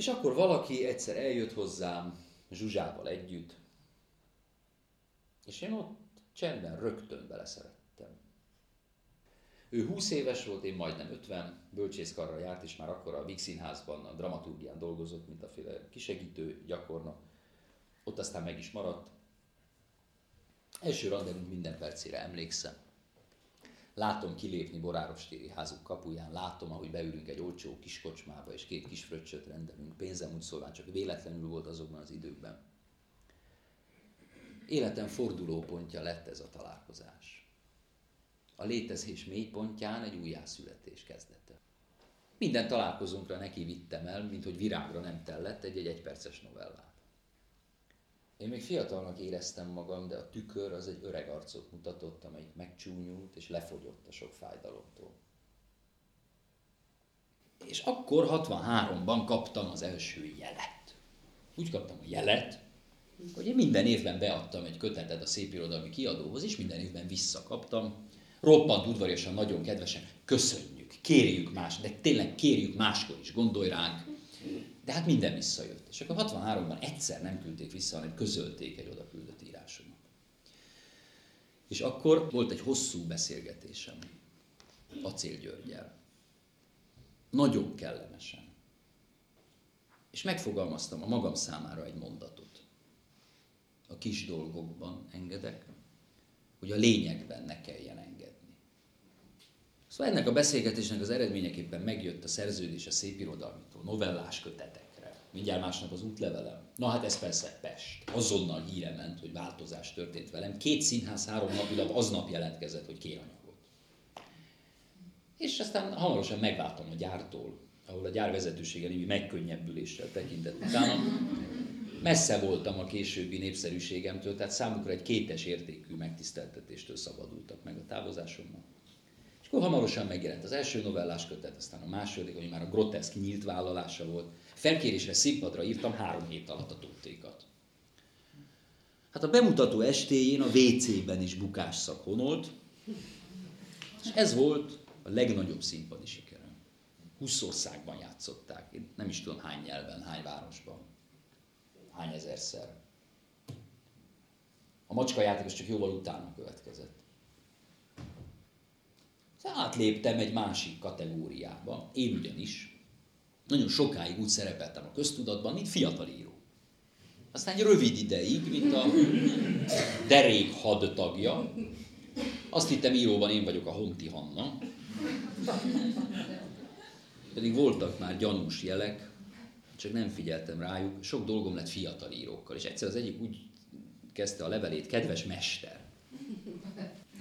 És akkor valaki egyszer eljött hozzám, Zsuzsával együtt, és én ott csendben rögtön beleszerettem. Ő 20 éves volt, én majdnem 50, bölcsészkarra járt, és már akkor a Víg Színházban a dramaturgián dolgozott, mint a féle kisegítő gyakornok. Ott aztán meg is maradt. Első randevunk minden percére emlékszem. Látom kilépni Borárostéri házuk kapuján, látom, ahogy beülünk egy olcsó kis kocsmába, és két kis fröccsöt rendelünk. Pénzem úgy szólván csak véletlenül volt azokban az időkben. Életem fordulópontja lett ez a találkozás. A létezés mélypontján egy újjászületés kezdete. Minden találkozónkra neki vittem el, mint hogy virágra nem tellett egy-egy egyperces novellát. Én még fiatalnak éreztem magam, de a tükör az egy öreg arcot mutatott, amelyik megcsúnyult és lefogyott a sok fájdalomtól. És akkor 63-ban kaptam az első jelet. Úgy kaptam a jelet, hogy én minden évben beadtam egy kötetet a szép irodalmi kiadóhoz, és minden évben visszakaptam. Roppant udvariasan, nagyon kedvesen, köszönjük, kérjük más, de tényleg kérjük máskor is, gondolj ránk. De hát minden visszajött. És akkor 63-ban egyszer nem küldték vissza, hanem közölték egy oda küldött írásomat. És akkor volt egy hosszú beszélgetésem Acél Györgyel. Nagyon kellemesen. És megfogalmaztam a magam számára egy mondatot. A kis dolgokban engedek, hogy a lényegben ne kelljen engedni. Szóval ennek a beszélgetésnek az eredményeképpen megjött a szerződés a szépirodalmitól, novellás kötetekre. Mindjárt másnap az útlevelem. Na hát ez persze Pest. Azonnal híre ment, hogy változás történt velem. Két színház, három napilap aznap jelentkezett, hogy kér anyagot. És aztán hamarosan megváltam a gyártól, ahol a gyár vezetősége némi megkönnyebbüléssel tekintett utána. Messze voltam a későbbi népszerűségemtől, tehát számukra egy kétes értékű megtiszteltetéstől szabadultak meg a távozásommal. Akkor hamarosan megjelent az első novellás kötet, aztán a második, ami már a groteszk nyílt vállalása volt. Felkérésre színpadra írtam három hét alatt a tótékat. Hát a bemutató estéjén a WC-ben is bukásszak honolt, és ez volt a legnagyobb színpadi sikerem. 20 országban játszották, én nem is tudom hány nyelven, hány városban, hány ezerszer. A macska játékos csak jóval utána következett. Átléptem egy másik kategóriába, én ugyanis. Nagyon sokáig úgy szerepeltem a köztudatban, mint fiatal író. Aztán egy rövid ideig, mint a derék hadtagja. Azt hittem íróban én vagyok a Honti Hanna. Pedig voltak már gyanús jelek, csak nem figyeltem rájuk. Sok dolgom lett fiatal írókkal, és egyszer az egyik úgy kezdte a levelét, kedves. Mester?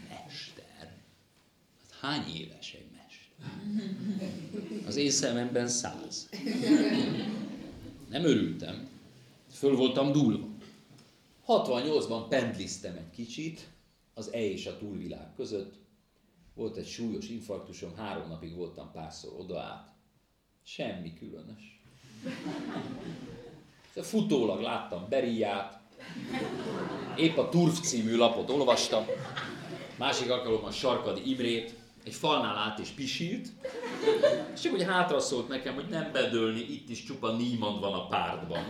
Hát hány éves egy mester? Az én szememben száz. Nem örültem. Föl voltam dúlva. 68-ban pendliztem egy kicsit az E és a túlvilág között. Volt egy súlyos infarktusom, három napig voltam párszor oda át. Semmi különös. Futólag láttam Beriát, épp a Turf című lapot olvastam, másik alkalommal Sarkadi Imrét, egy falnál át és pisílt, és csak úgy hátra szólt nekem, hogy nem bedőlni, itt is csupa Niemand van a pártban.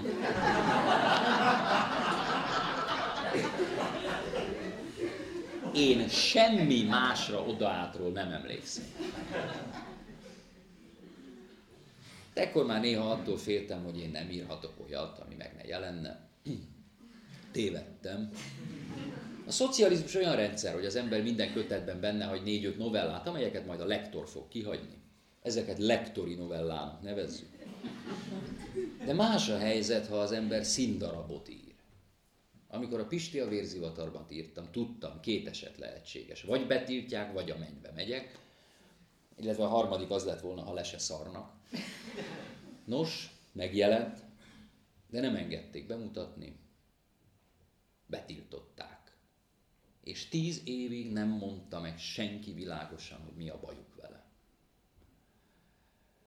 Én semmi másra odaátról nem emlékszem. Ekkor már néha attól féltem, hogy én nem írhatok olyat, ami meg ne jelenne. Tévedtem. A szocializmus olyan rendszer, hogy az ember minden kötetben benne hagy négy-öt novellát, amelyeket majd a lektor fog kihagyni. Ezeket lektori novellának nevezzük. De más a helyzet, ha az ember színdarabot ír. Amikor a Pisti a vérzivatarban írtam, tudtam, két eset lehetséges. Vagy betiltják, vagy a mennybe megyek. Illetve a harmadik az lett volna, ha le se szarnak. Nos, megjelent, de nem engedték bemutatni. Betiltották. És tíz évig nem mondta meg senki világosan, hogy mi a bajuk vele.